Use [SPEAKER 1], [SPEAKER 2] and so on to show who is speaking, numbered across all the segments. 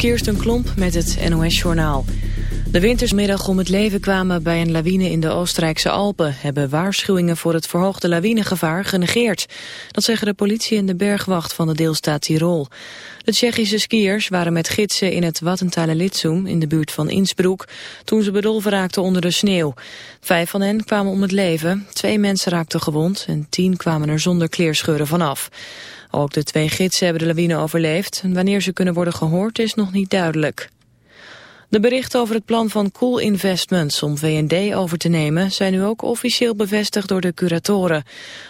[SPEAKER 1] Kirsten Klomp met het NOS-journaal. De wintersmiddag om het leven kwamen bij een lawine in de Oostenrijkse Alpen... hebben waarschuwingen voor het verhoogde lawinegevaar genegeerd. Dat zeggen de politie en de bergwacht van de deelstaat Tirol. De Tsjechische skiers waren met gidsen in het Wattentale Litsum... in de buurt van Innsbruck, toen ze bedolven raakten onder de sneeuw. Vijf van hen kwamen om het leven, twee mensen raakten gewond... en tien kwamen er zonder kleerscheuren vanaf. Ook de twee gidsen hebben de lawine overleefd. Wanneer ze kunnen worden gehoord is nog niet duidelijk. De berichten over het plan van Cool Investments om VND over te nemen zijn nu ook officieel bevestigd door de curatoren.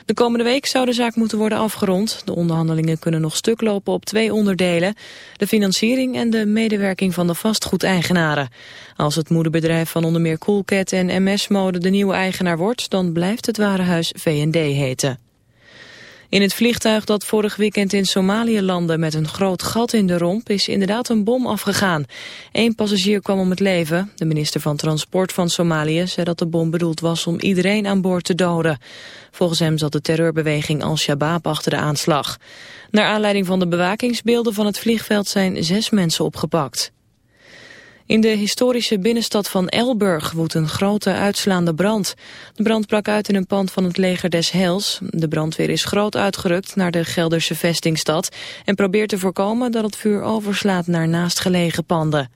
[SPEAKER 1] De komende week zou de zaak moeten worden afgerond. De onderhandelingen kunnen nog stuk lopen op twee onderdelen. De financiering en de medewerking van de vastgoedeigenaren. Als het moederbedrijf van onder meer Coolcat en MS Mode de nieuwe eigenaar wordt, dan blijft het warenhuis VND heten. In het vliegtuig dat vorig weekend in Somalië landde met een groot gat in de romp is inderdaad een bom afgegaan. Eén passagier kwam om het leven. De minister van Transport van Somalië zei dat de bom bedoeld was om iedereen aan boord te doden. Volgens hem zat de terreurbeweging Al-Shabaab achter de aanslag. Naar aanleiding van de bewakingsbeelden van het vliegveld zijn zes mensen opgepakt. In de historische binnenstad van Elburg woedt een grote uitslaande brand. De brand brak uit in een pand van het leger des Heils. De brandweer is groot uitgerukt naar de Gelderse vestingstad... en probeert te voorkomen dat het vuur overslaat naar naastgelegen panden.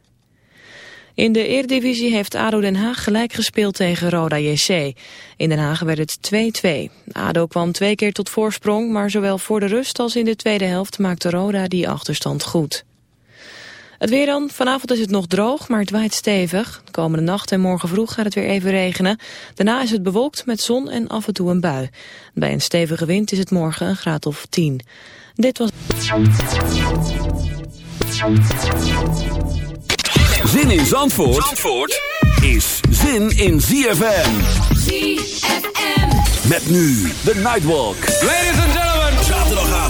[SPEAKER 1] In de Eredivisie heeft ADO Den Haag gelijk gespeeld tegen Roda JC. In Den Haag werd het 2-2. ADO kwam twee keer tot voorsprong, maar zowel voor de rust als in de tweede helft maakte Roda die achterstand goed. Het weer dan. Vanavond is het nog droog, maar het waait stevig. De komende nacht en morgen vroeg gaat het weer even regenen. Daarna is het bewolkt met zon en af en toe een bui. Bij een stevige wind is het morgen een graad of 10. Dit was...
[SPEAKER 2] Zin in Zandvoort, Zandvoort is zin in ZFM. ZFM. Met nu de Nightwalk.
[SPEAKER 3] Ladies and gentlemen.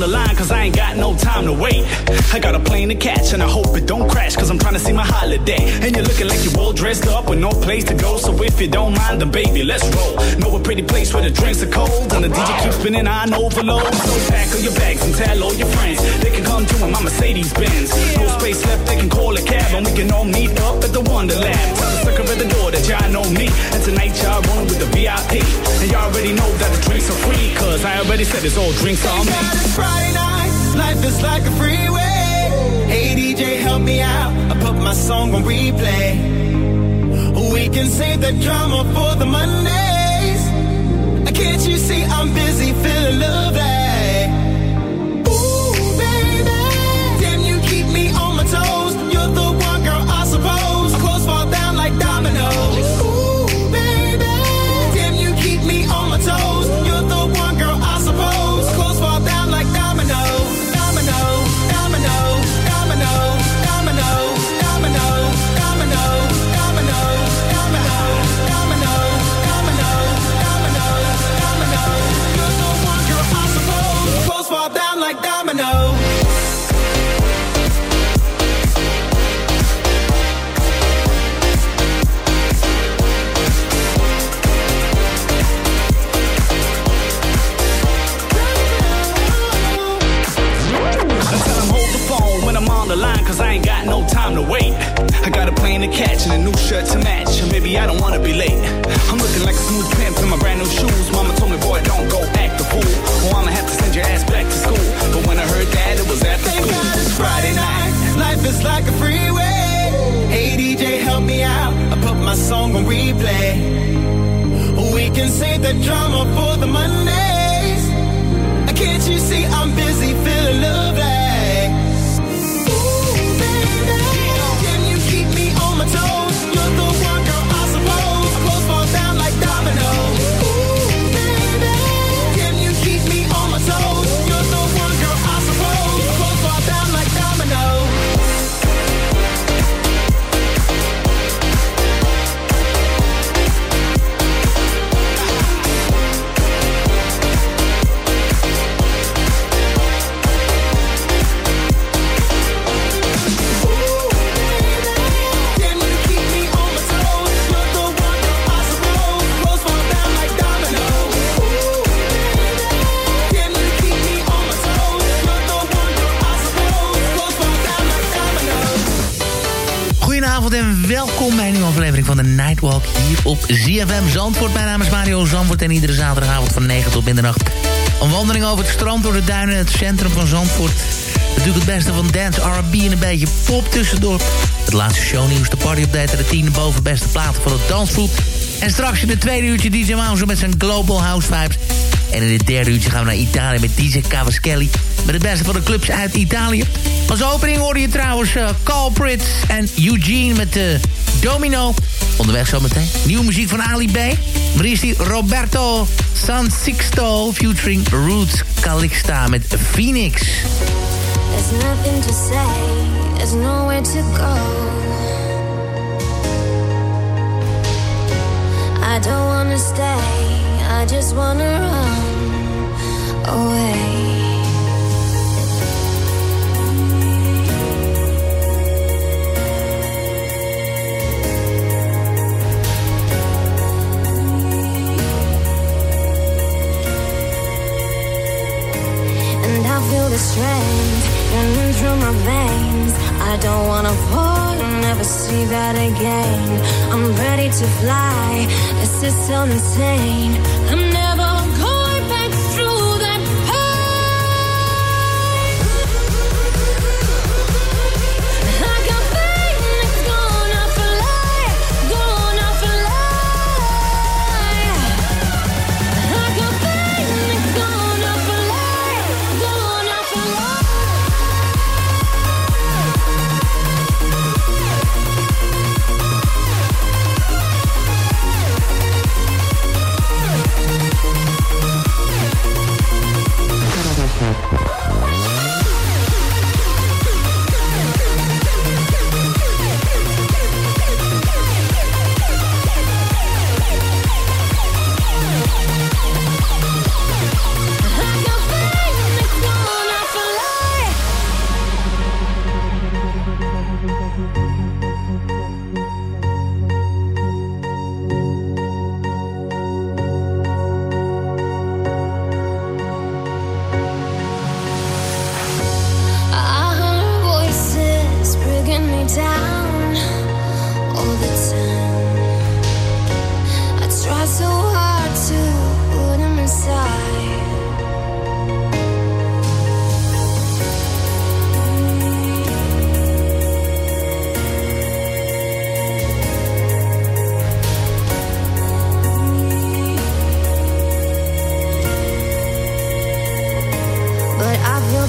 [SPEAKER 4] The
[SPEAKER 5] line, cause I ain't got no time to wait. I got a plane to catch, and I hope it don't crash, cause I'm trying to see my holiday. And you're looking like you're all dressed up with no place to go, so if you don't mind, then baby, let's roll. Know a pretty place where the drinks are cold, and the DJ keeps spinning on overload. So pack all your bags and tell all your friends they can come to my Mercedes Benz. No space left, they can call a cab, and we can all meet up at the Wonderland. Tell the sucker at the door that y'all know me, and tonight y'all rolling with the VIP. And y'all already know that the drinks are free, cause I already said it's all drinks on me.
[SPEAKER 4] Friday night. Life is like a freeway. Hey DJ, help me out. I put my song on replay. We can save the drama for the Mondays. Can't you see I'm busy feeling lovely?
[SPEAKER 5] Wait. I got a plane to catch and a new shirt to match. And baby, I don't wanna be late. I'm looking like a smooth pimp in my brand new shoes. Mama told me, boy, don't go act the fool. Or I'ma have to send your ass back to school. But when I heard that, it was after
[SPEAKER 4] Thank
[SPEAKER 5] school.
[SPEAKER 4] God it's Friday night. Life is like a freeway. Hey DJ, help me out. I put my song on replay. We can save the drama for the Mondays. Can't you see I'm busy
[SPEAKER 6] Nightwalk hier op ZFM Zandvoort. Mijn naam is Mario Zandvoort en iedere zaterdagavond van 9 tot middernacht. Een wandeling over het strand, door de duinen en het centrum van Zandvoort. Natuurlijk het beste van dance, R&B en een beetje pop tussendoor. Het laatste shownieuws, de party-update en de tiende bovenbeste platen van het dansvoet. En straks in het tweede uurtje DJ Mouse met zijn Global House Vibes. En in het derde uurtje gaan we naar Italië met DJ Cavaschelli. Met het beste van de clubs uit Italië. Als opening hoorde je trouwens uh, Culprit en Eugene met de Domino. Onderweg zometeen. Nieuwe muziek van Ali B. Maar is die Roberto San Sixto featuring Roots Calixta met Phoenix.
[SPEAKER 7] There's nothing to say, there's nowhere to go. I don't wanna stay, I just wanna run away. My veins. I don't wanna fall, never see that again. I'm ready to fly. This is so insane. I'm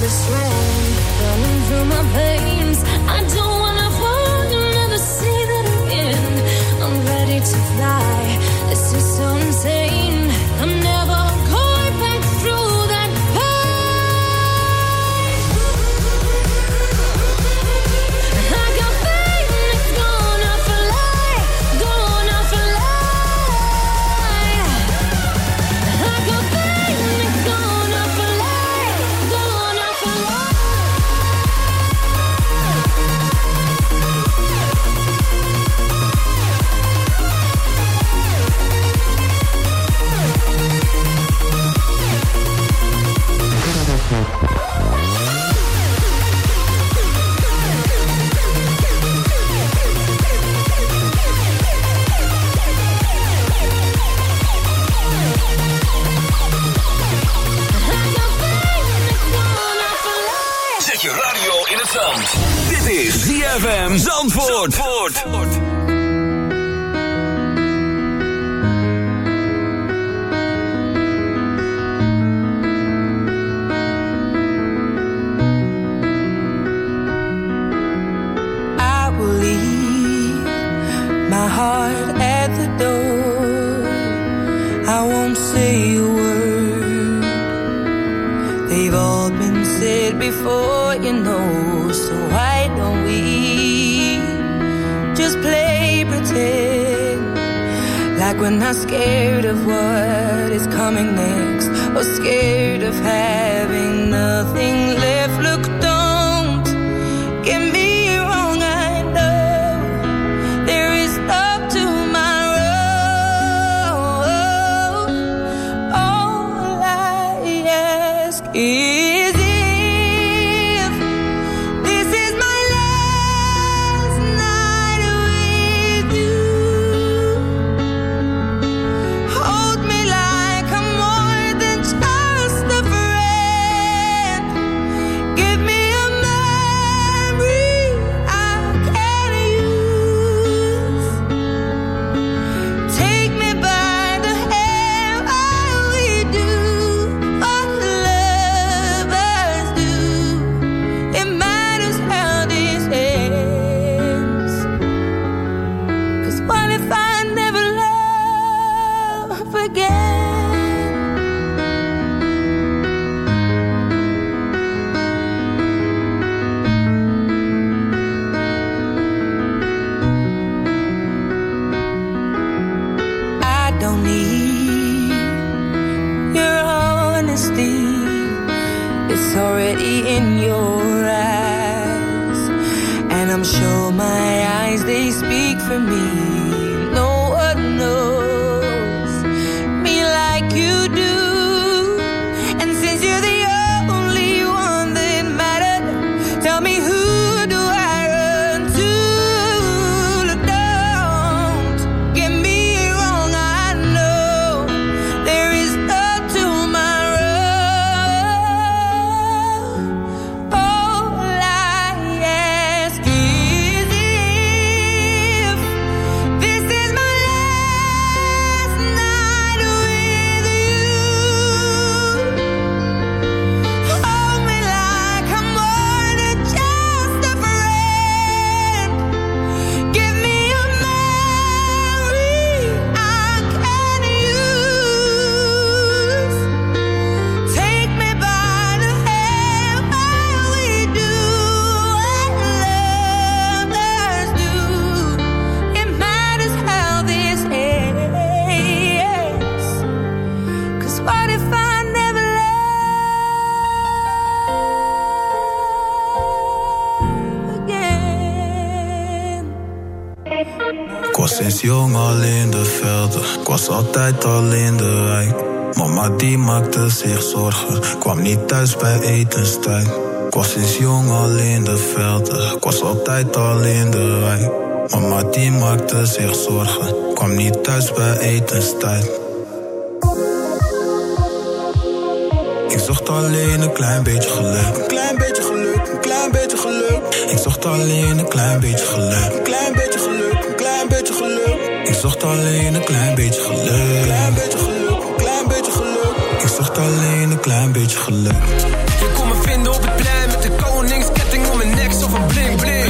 [SPEAKER 7] to my pains I don't wanna fucking ever see the end I'm ready to fly. This is insane.
[SPEAKER 2] ZFM Zandvoort. Zandvoort.
[SPEAKER 8] We're not scared of what is coming next, or scared of having nothing left.
[SPEAKER 9] Zich zorgen, kwam niet thuis bij etenstijd. Ik was sinds jong al in de velden, ik was altijd al in de wijk. Mama die maakte zich zorgen, kwam niet thuis bij etenstijd. Ik zocht alleen een klein beetje geluk. Een klein beetje geluk, een klein beetje geluk. Ik zocht alleen een klein beetje geluk. Een klein beetje geluk, een klein beetje geluk. Ik zocht alleen een klein beetje geluk. Klein beetje geluk, alleen een klein beetje geluk.
[SPEAKER 10] Je kon me vinden op het plein met de koningsketting om mijn nek, zo van bling bling.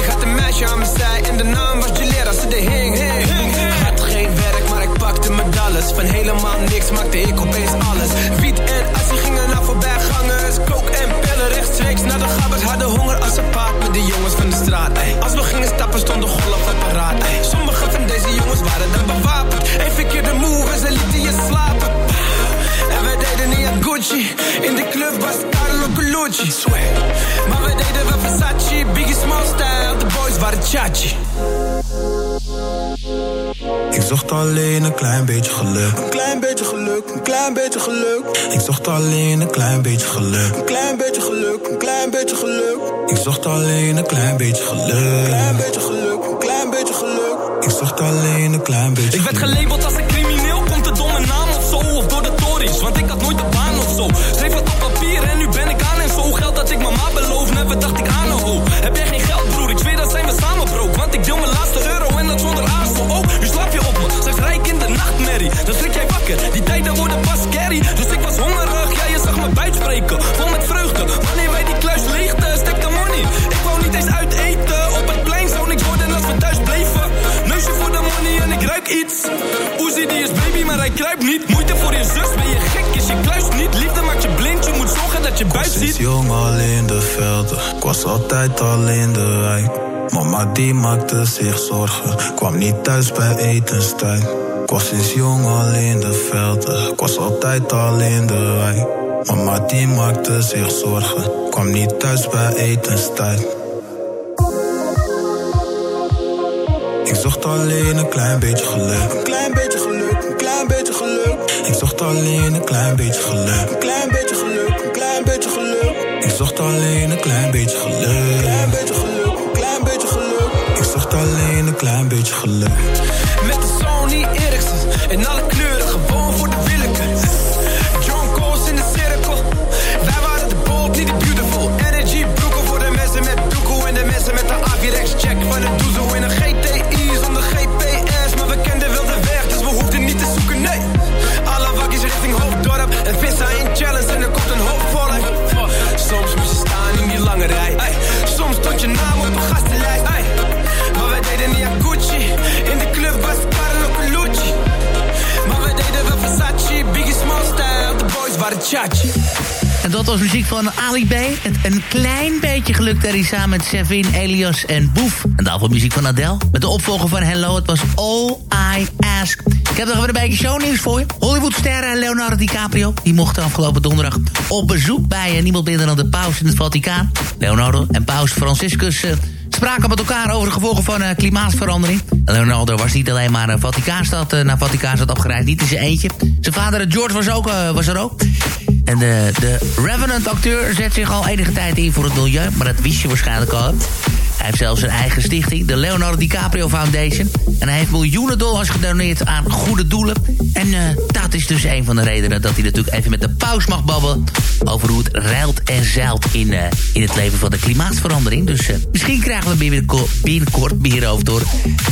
[SPEAKER 10] Ik had een meisje aan mijn zij en de naam was als ze de hing hing. Had geen werk, maar ik pakte medalles. Van helemaal niks maakte ik opeens alles. Wiet en assie gingen naar voorbijgangers. Kook en pillen rechtstreeks naar de gabbers. Hadden honger als een paard met de jongens van de straat. Als we gingen stappen stonden golven paraat. ey. Sommige van deze jongens waren dan bewapend. Een verkeerde move en ze lieten je slapen. Gucci. In de club was Carlo Colucci. Maar wij deden wel Versace. Biggie Small Style. De boys waren Chachi.
[SPEAKER 9] Ik zocht alleen een klein beetje geluk. Een klein beetje geluk, een klein beetje geluk. Ik zocht alleen een klein beetje geluk. Een klein beetje geluk, een klein beetje geluk. Ik zocht alleen een klein beetje geluk. Een klein beetje geluk, een klein beetje geluk. Ik zocht alleen een klein beetje
[SPEAKER 10] Ik werd gelabeld als een je buik
[SPEAKER 9] Sinds
[SPEAKER 10] ziet.
[SPEAKER 9] jong al in de velden, ik was altijd al in de wijk. Mama die maakte zich zorgen, kwam niet thuis bij etenstijd. Ik was sinds jong al in de velden, ik was altijd al in de wijk. Mama die maakte zich zorgen, kwam niet thuis bij etenstijd. Ik zocht alleen een klein beetje geluk. Een klein beetje geluk, een klein beetje geluk. Ik zocht alleen een klein beetje geluk. Zocht alleen een klein beetje geluk. Een klein beetje geluk, een klein beetje geluk. Ik zocht alleen een klein beetje geluk.
[SPEAKER 10] Met de Sony Ericsson in alle was
[SPEAKER 6] muziek van Ali B. Het een klein beetje geluk is samen met Sevin, Elias en Boef. En daarvoor muziek van Adele. Met de opvolger van Hello, het was All I Ask. Ik heb nog even een beetje shownieuws voor je. Hollywoodsterren Leonardo DiCaprio... die mochten afgelopen donderdag op bezoek bij eh, niemand minder dan de paus in het Vaticaan. Leonardo en paus Franciscus... eh, spraken met elkaar over de gevolgen van eh, klimaatverandering. Leonardo was niet alleen maar naar Vaticaanstad, naar Vaticaanstad opgereisd, niet in zijn eentje. Zijn vader George was, ook, was er ook. En de, de Revenant-acteur zet zich al enige tijd in voor het milieu, maar dat wist je waarschijnlijk al. Hij heeft zelfs zijn eigen stichting, de Leonardo DiCaprio Foundation. En hij heeft miljoenen dollars gedoneerd aan goede doelen. En uh, dat is dus een van de redenen dat hij natuurlijk even met de paus mag babbelen... over hoe het ruilt en zeilt in, uh, in het leven van de klimaatverandering. Dus uh, misschien krijgen we binnenkort, binnenkort meer over door.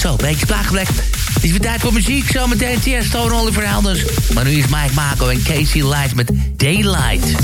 [SPEAKER 6] Zo, een beetje plaaggeblek. Het is weer tijd voor muziek. Zometeen Tiesto en Oliver Helders. Maar nu is Mike Mako en Casey Light met Daylight.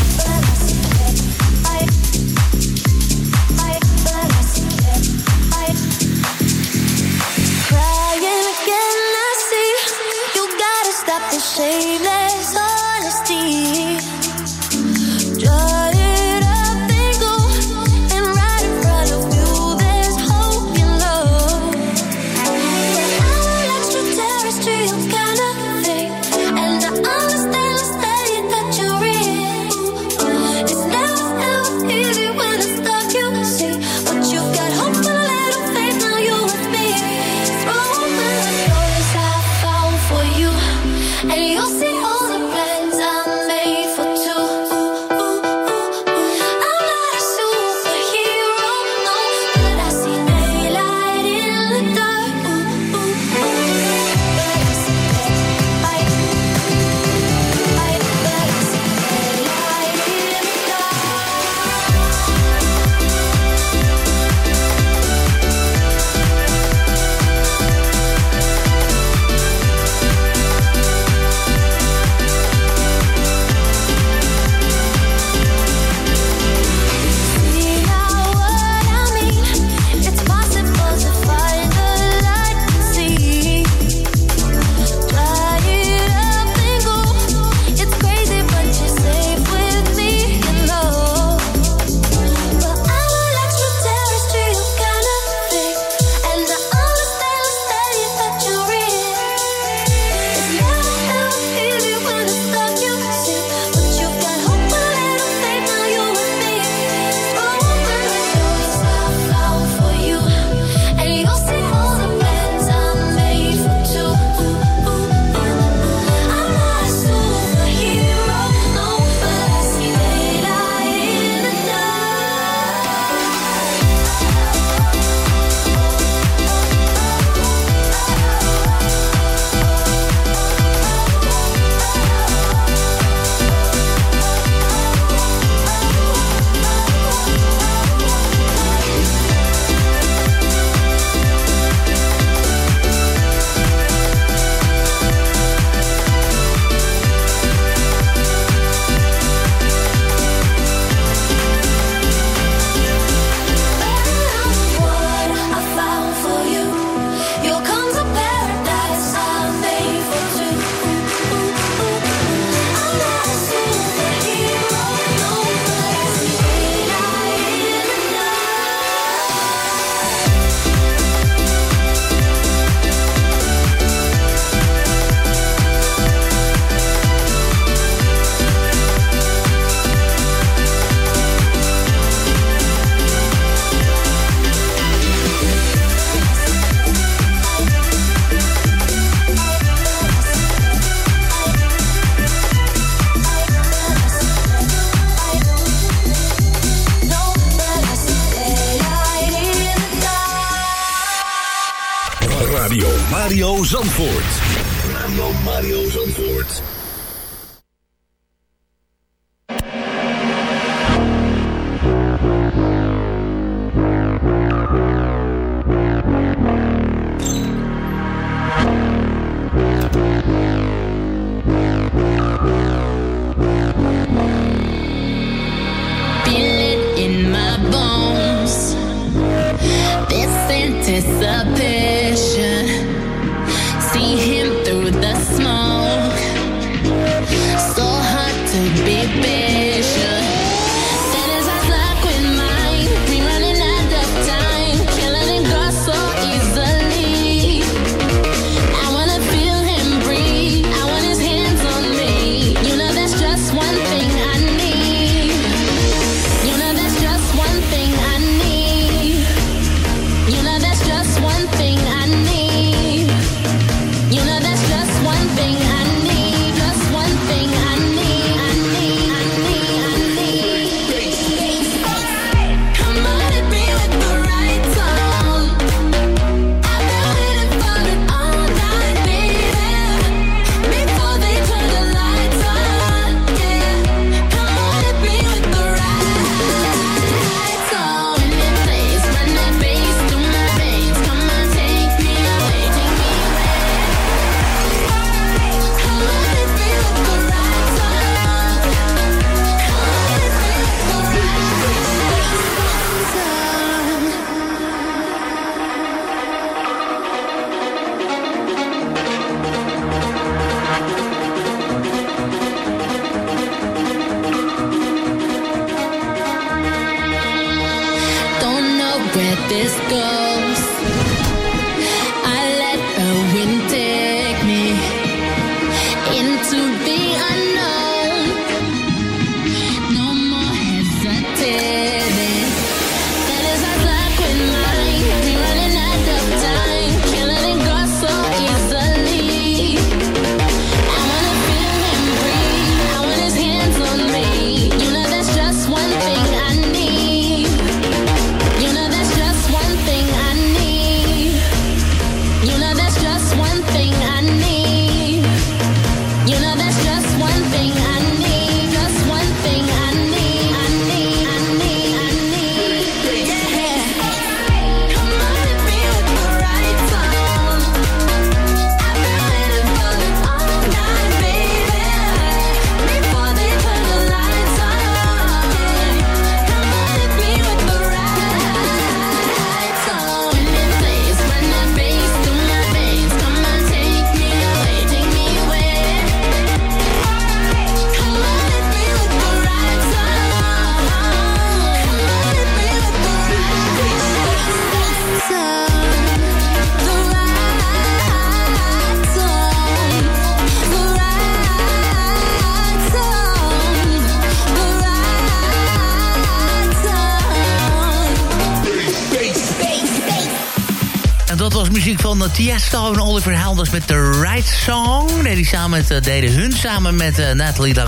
[SPEAKER 6] En Oliver Helders met The Right Song. Nee, die samen met, uh, deden hun samen met uh, Nathalie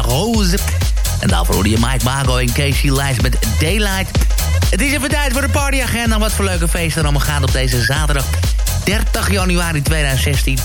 [SPEAKER 6] Rose. En daarvoor hoorde je Mike Mago en Casey Lijst met Daylight. Het is even tijd voor de partyagenda. Wat voor leuke feesten allemaal gaan op deze zaterdag 30 januari 2016.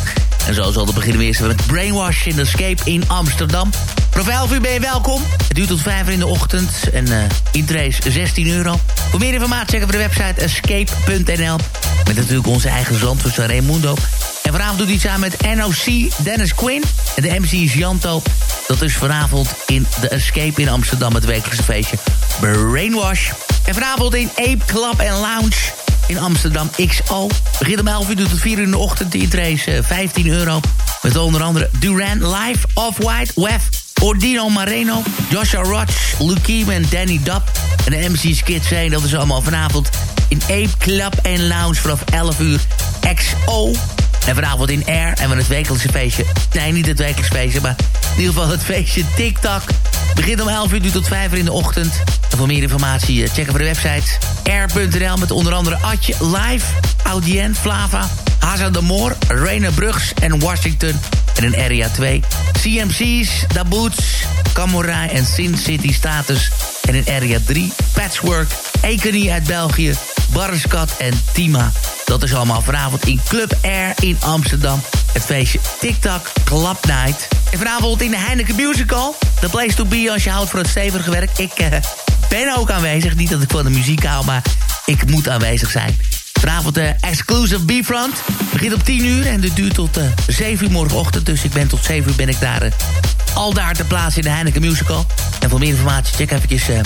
[SPEAKER 6] En zoals altijd beginnen we eerst met Brainwash in Escape in Amsterdam. Vanaf 11 uur ben je welkom. Het duurt tot 5 uur in de ochtend. En uh, intrace 16 euro. Voor meer informatie checken we de website escape.nl. Met natuurlijk onze eigen zandvoorts Raimundo. En vanavond doet hij samen met NOC Dennis Quinn. En de MC is Janto. Dat is vanavond in de Escape in Amsterdam, het wekelijkse feestje Brainwash. En vanavond in Ape Club en Lounge in Amsterdam XO. Begint om 11 uur, tot 4 uur in de ochtend. Die trace 15 euro. Met onder andere Duran, Live, Off-White, Wef, Ordino Mareno, Joshua Roach, Lukeem en Danny Dub. En de MC's Kids zijn, dat is allemaal vanavond in Ape Club en Lounge vanaf 11 uur XO. En vanavond in Air en van het wekelijkse feestje. Nee, niet het wekelijkse feestje, maar in ieder geval het feestje TikTok. Begint om 11 uur tot 5 uur in de ochtend. En voor meer informatie eh, checken we de website air.nl met onder andere Atje, Live, Audien, Flava, Haza de Moor, Rainer Brugs en Washington. En in Area 2 CMC's, Da Boots, en Sin City Status. En in Area 3 Patchwork, Ekeny uit België, Barreskat en Tima. Dat is allemaal vanavond in Club Air in Amsterdam. Het feestje TikTok Club Night. En vanavond in de Heineken Musical. The place to be als je houdt voor het stevige werk. Ik uh, ben ook aanwezig. Niet dat ik van de muziek hou, maar ik moet aanwezig zijn. Vanavond de uh, exclusive B-front. Begint op 10 uur en dit duurt tot uh, 7 uur morgenochtend. Dus ik ben tot 7 uur ben ik daar al daar te plaatsen in de Heineken Musical. En voor meer informatie check eventjes uh,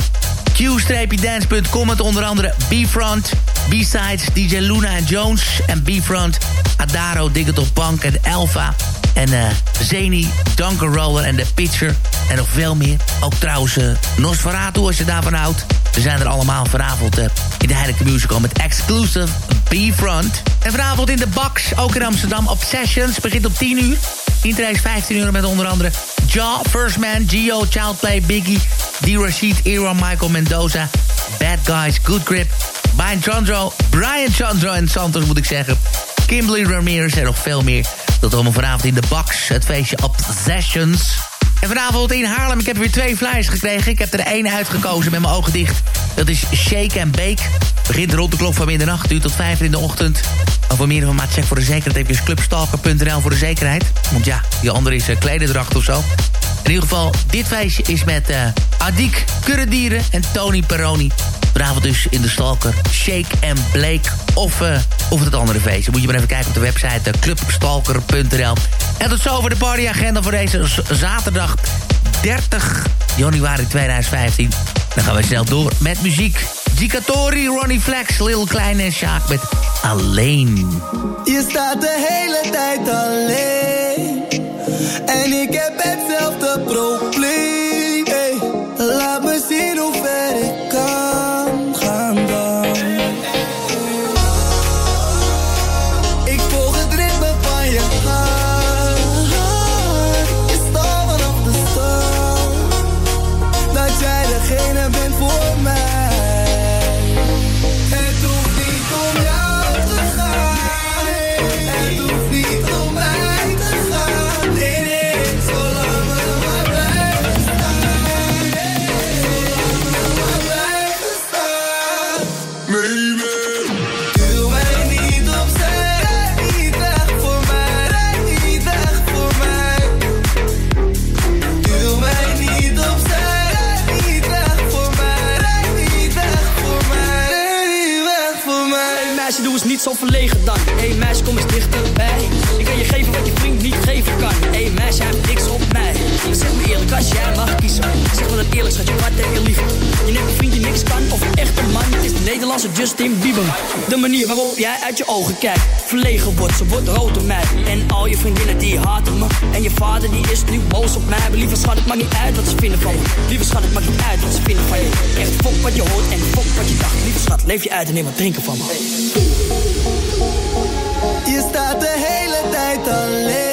[SPEAKER 6] q-dance.com met onder andere B-front, B-sides, DJ Luna en Jones en B-front, Adaro, Digital Punk en Alpha. En uh, Zeni, Dunker Roller en The Pitcher. En nog veel meer. Ook trouwens uh, Nosferatu als je daarvan houdt. We zijn er allemaal vanavond uh, in de Heineken Musical met exclusive B-front. En vanavond in de Box, ook in Amsterdam, Obsessions. Begint op 10 uur. Interrace 15 uur met onder andere Jaw, First Man, Gio, Childplay, Biggie, D. Rashid, Era, Michael Mendoza, Bad Guys, Good Grip, Brian Chandro, Brian Chandro en Santos moet ik zeggen. Kimberly Ramirez en nog veel meer. Dat allemaal vanavond in de Box, het feestje Obsessions. En vanavond in Haarlem, ik heb weer twee flyers gekregen. Ik heb er één uitgekozen met mijn ogen dicht. Dat is Shake and Bake. Begint rond de klok van middernacht, duurt tot vijf in de ochtend. Maar voor meer informatie check voor de zekerheid even clubstalker.nl voor de zekerheid. Want ja, die andere is uh, klededracht of zo. In ieder geval, dit feestje is met uh, Adik Kurredieren en Tony Peroni. Vanavond dus in de Stalker Shake and Blake of, uh, of het andere feestje. Moet je maar even kijken op de website uh, clubstalker.nl. En tot zover de partyagenda voor deze zaterdag 30 januari 2015. Dan gaan we snel door met muziek. Gicatori, Ronnie Flex, Lil Klein en Sjaak met Alleen.
[SPEAKER 11] Je staat de hele tijd alleen. En ik heb hetzelfde probleem. Ik kan je
[SPEAKER 12] geven wat je vriend niet geven kan. Hey meisje, hij heeft niks op mij. Zeg me eerlijk, als jij mag kiezen. Zeg me dat eerlijk, schat je wat heb je liever? Je neemt een vriend die niks kan of een echte man. Is de Nederlandse Justin Bieber. De manier waarop jij uit je ogen kijkt. Verlegen wordt, ze wordt rood mij. En al je vriendinnen die haten me. En je vader die is nu boos op mij. Maar lieve schat, het maakt niet uit wat ze vinden van me. Lieve schat, het maakt niet uit wat ze vinden van je. Echt fok wat je hoort en fok wat je dacht. Lieve schat, leef je uit en neem wat drinken van me.
[SPEAKER 11] Je staat de hele tijd alleen.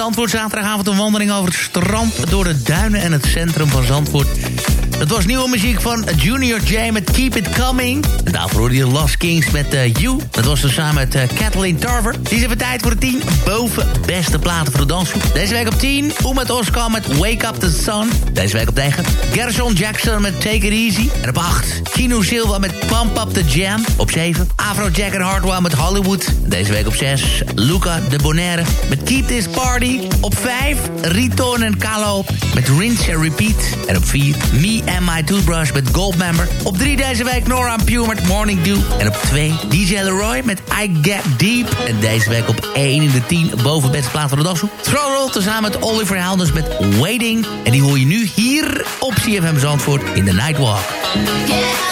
[SPEAKER 6] Zandvoort. Zaterdagavond een wandeling over het strand... door de duinen en het centrum van Zandvoort. Dat was nieuwe muziek van Junior J met Keep It Coming. En daarvoor hoorde je Lost Kings met uh, You. Dat was dus samen met uh, Kathleen Tarver. Die is even tijd voor de 10 boven beste platen voor de dansgroep. Deze week op 10, met Oscar met Wake Up the Sun. Deze week op 9, Gershon Jackson met Take It Easy. En op 8, Kino Silva met Pump Up the Jam. Op 7, Afrojack and Hardwell met Hollywood. Deze week op 6, Luca de Bonaire met Keep This Party. Op 5, Riton en Kalo met Rinse and Repeat. En op 4, Me and My Toothbrush met Goldmember. Op 3 deze week Nora Pure met Morning Dew. En op 2, DJ Leroy met I Get Deep. En deze week op 1 in de 10 boven beste plaat van de dagzoek. Throttle tezamen met Oliver Helders met Waiting. En die hoor je nu hier op CFM Zandvoort in de Nightwalk.
[SPEAKER 7] of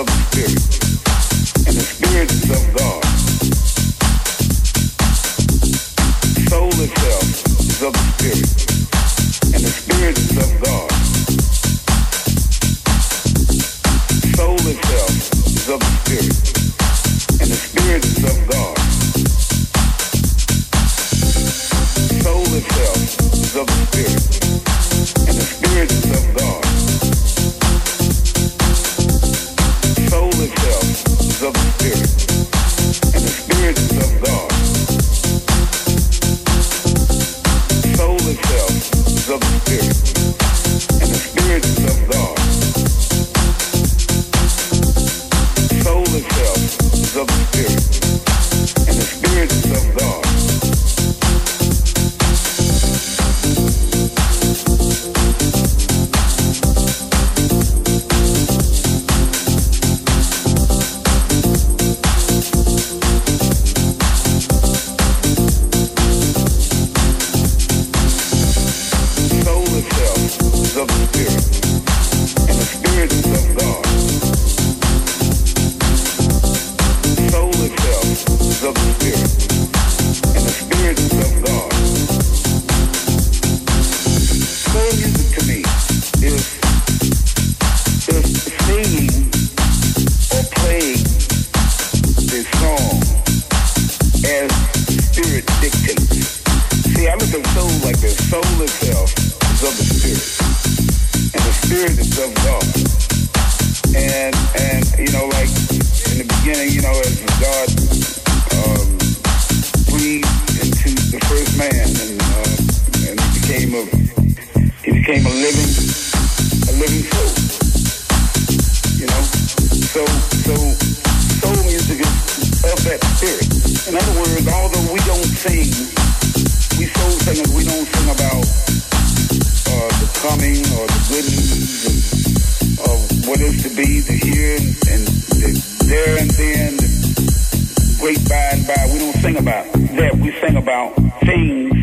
[SPEAKER 13] Southern Theory. man, and, uh, and he became a he became a living a living soul. You know, so so soul music is of that spirit. In other words, although we don't sing, we soul singers, we don't sing about uh, the coming or the good news of what is to be, the here and, and the there and then, the great by and by. We don't sing about that. We thing about things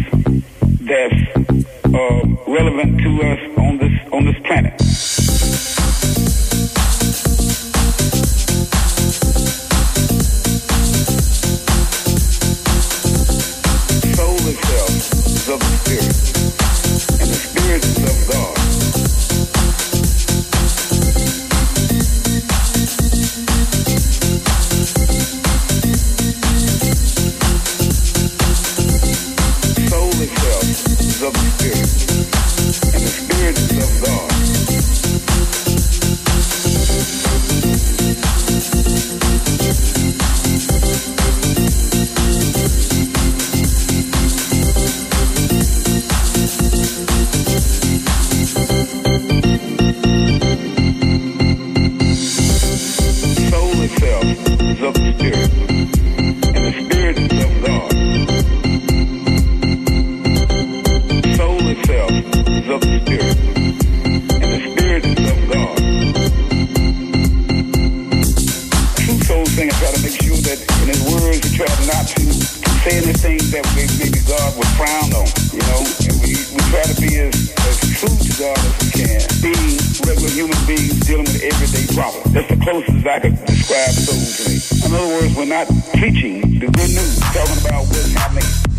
[SPEAKER 13] that's uh, relevant to us on this on this planet. human beings dealing with everyday problems. That's the closest I could describe soul to me. In other words, we're not preaching the good news, talking about what's happening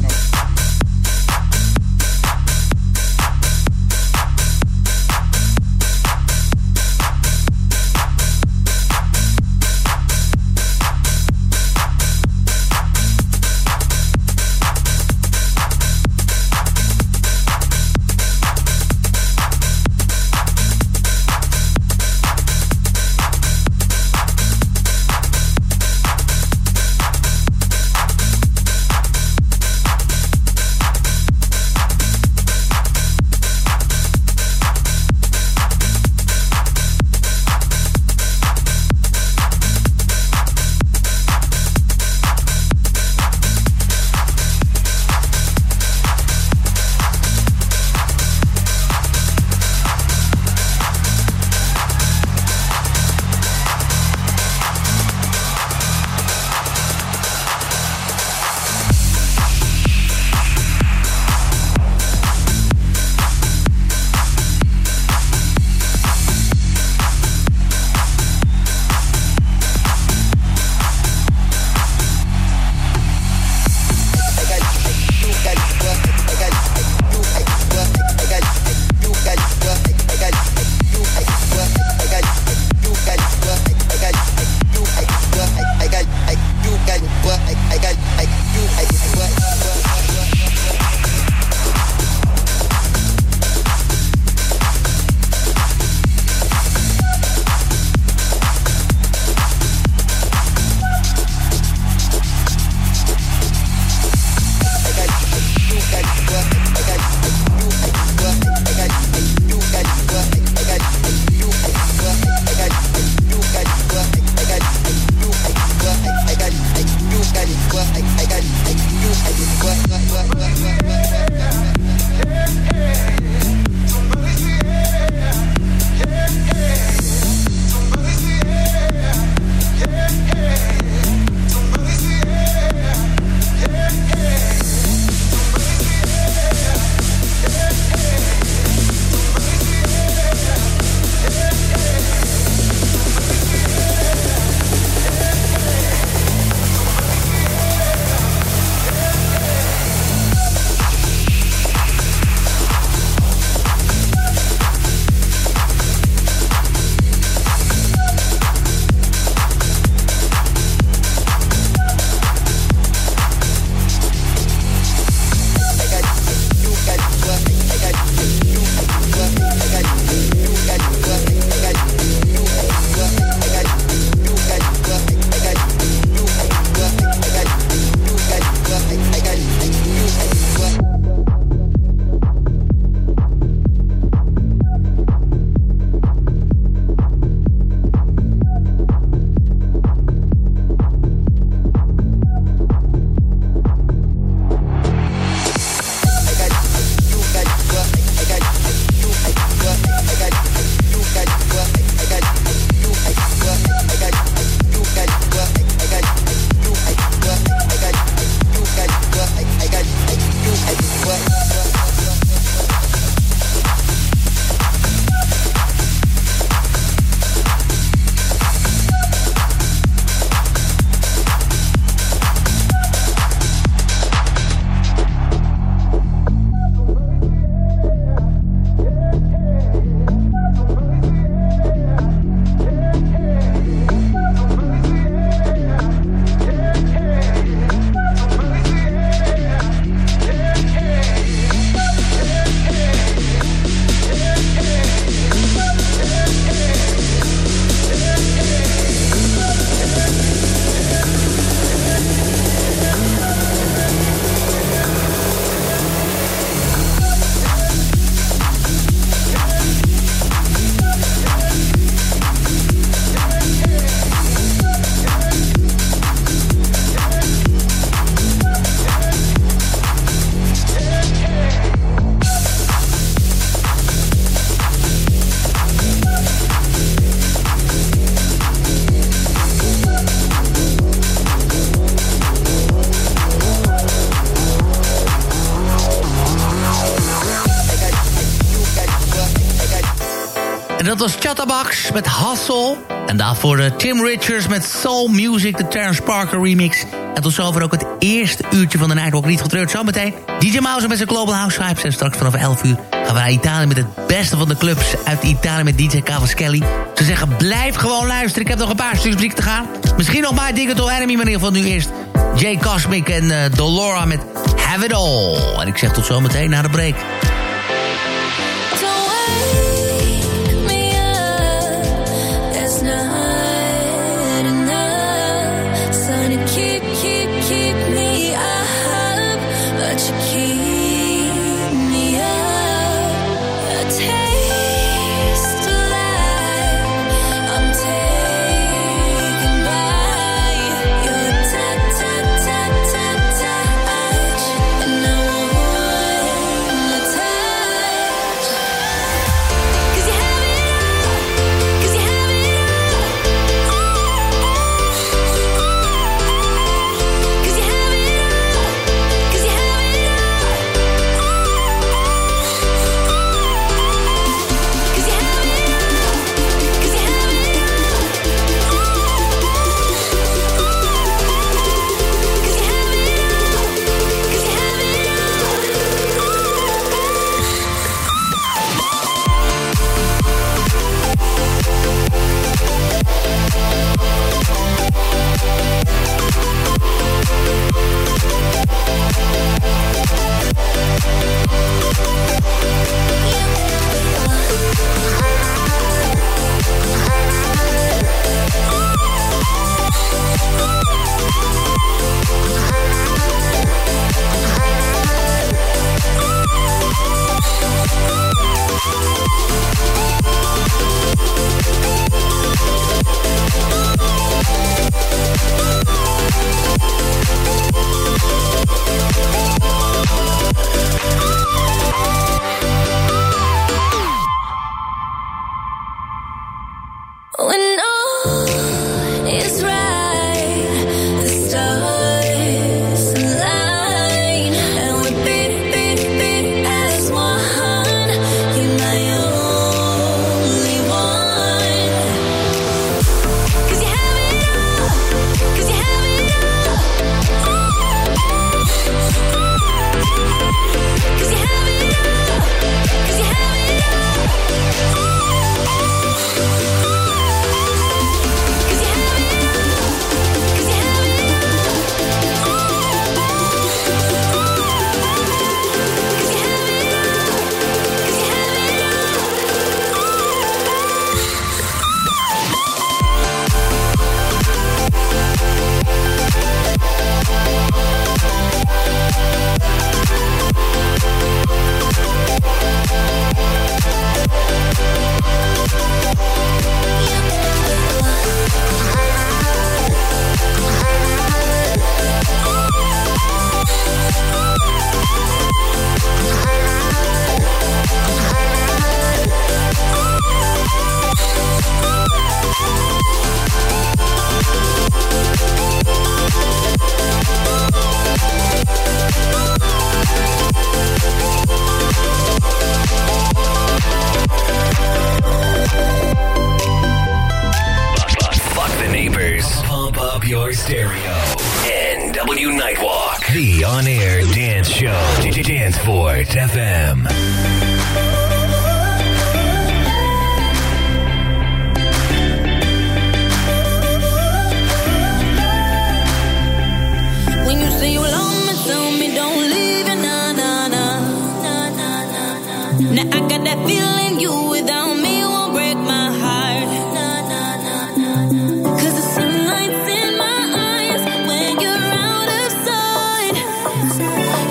[SPEAKER 7] dat was Chatterbox met Hustle. En daarvoor de Tim Richards met Soul Music, de Terrence Parker remix. En tot zover ook het eerste uurtje van de Nightwalk. Niet getreurd, zometeen DJ Mouse met zijn Global House Vibes. En straks vanaf 11 uur gaan we naar Italië met het beste van de clubs uit Italië met DJ Cavaschelli. Ze zeggen, blijf gewoon luisteren. Ik heb nog een paar stukjes muziek te gaan. Misschien nog maar Digital Enemy, maar in ieder geval nu eerst Jay Cosmic en uh, Dolora met Have It All. En ik zeg tot zometeen na de break.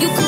[SPEAKER 14] You